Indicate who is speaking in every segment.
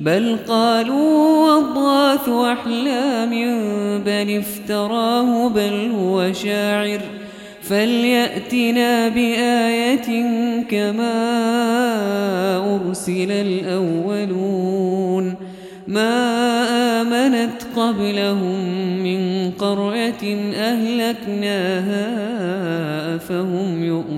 Speaker 1: بل قالوا أضغاث أحلام بل افتراه بل هو شاعر فليأتنا بآية كما أرسل الأولون ما آمنت قبلهم من قرية أهلكناها فهم يؤمنون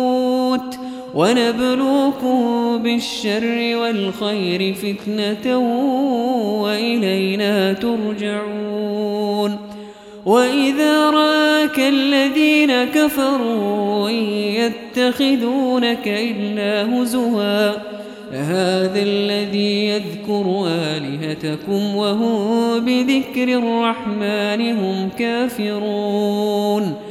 Speaker 1: ونبلوكم بالشر والخير فتنة وإلينا ترجعون. وإذا رآك الذين كفروا يتخذونك إلا هزوا. هذا الذي يذكر آلهتكم وهم بذكر الرحمن هم كافرون.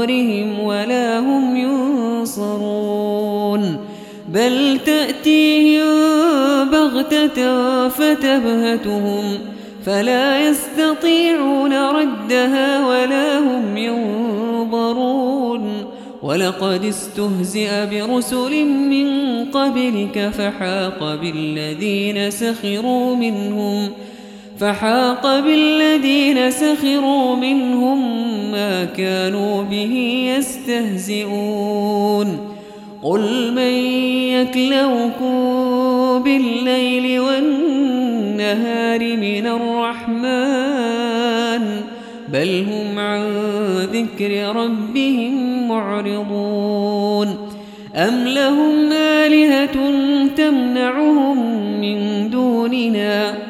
Speaker 1: ظهورهم ولا هم ينصرون. بل تأتيهم بغتة فتبهتهم فلا يستطيعون ردها ولا هم ينظرون. ولقد استهزئ برسل من قبلك فحاق بالذين سخروا منهم. فحاق بالذين سخروا منهم ما كانوا به يستهزئون. قل من يكلوكم بالليل والنهار من الرحمن بل هم عن ذكر ربهم معرضون. أم لهم آلهة تمنعهم من دوننا؟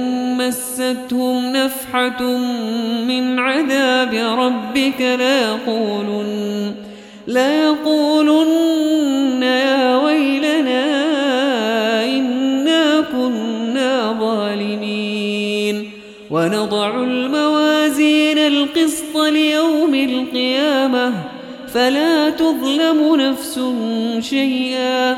Speaker 1: مستهم نفحة من عذاب ربك ليقولن ليقولن يا ويلنا إنا كنا ظالمين. ونضع الموازين القسط ليوم القيامة. فلا تظلم نفس شيئا.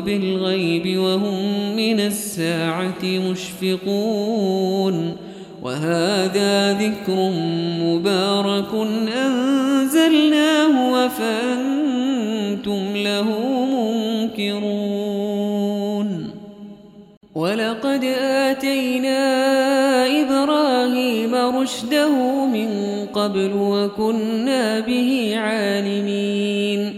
Speaker 1: بالغيب وهم من الساعة مشفقون وهذا ذكر مبارك أنزلناه وفأنتم له منكرون ولقد آتينا إبراهيم رشده من قبل وكنا به عالمين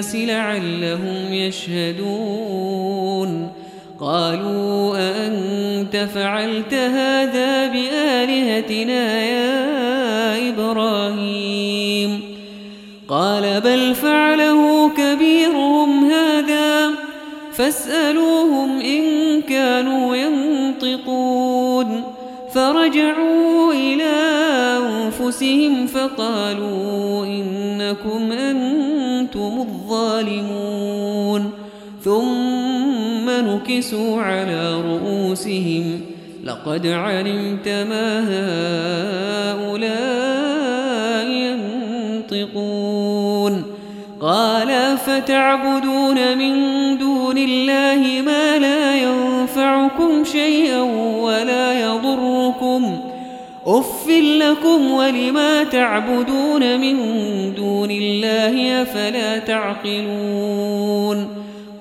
Speaker 1: لعلهم يشهدون. قالوا أأنت فعلت هذا بآلهتنا يا إبراهيم؟ قال بل فعله كبيرهم هذا فاسألوهم إن كانوا ينطقون. فرجعوا إلى أنفسهم فقالوا إنكم نكسوا على رؤوسهم. لقد علمت ما هؤلاء ينطقون. قال فتعبدون من دون الله ما لا ينفعكم شيئا ولا يضركم؟ أف لكم ولما تعبدون من دون الله أفلا تعقلون؟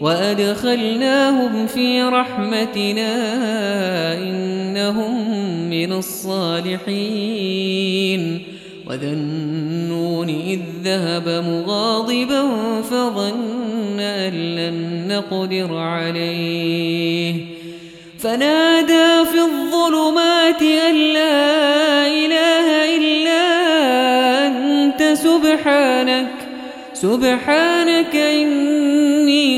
Speaker 1: وأدخلناهم في رحمتنا إنهم من الصالحين وذا النون إذ ذهب مغاضبا فظن أن لن نقدر عليه فنادى في الظلمات أن لا إله إلا أنت سبحانك سبحانك إني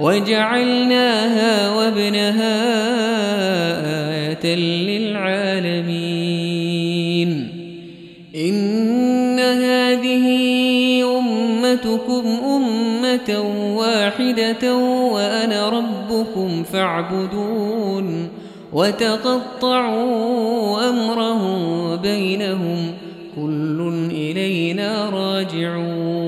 Speaker 1: وجعلناها وابنها آية للعالمين. إن هذه أمتكم أمة واحدة وأنا ربكم فاعبدون وتقطعوا أمرهم بينهم. كل إلينا راجعون.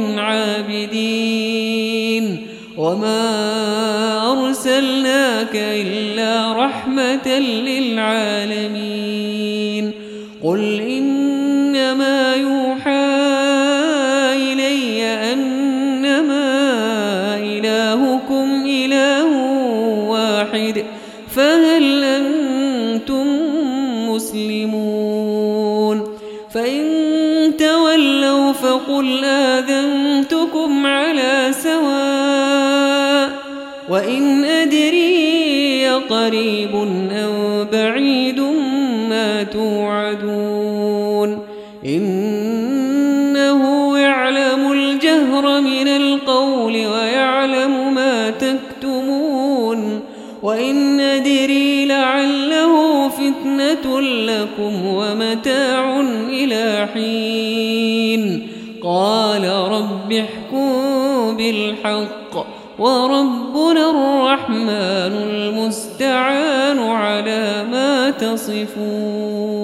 Speaker 1: لقوم عابدين. وما أرسلناك إلا رحمة للعالمين. قل تولوا فقل آذنتكم على سواء وإن أدري قريب أو بعيد ما توعدون إنه يعلم الجهر من القول ويعلم ما تكتمون وإن أدري لعله فتنة لكم ومتاع إلى حين قال رب احكم بالحق وربنا الرحمن المستعان على ما تصفون.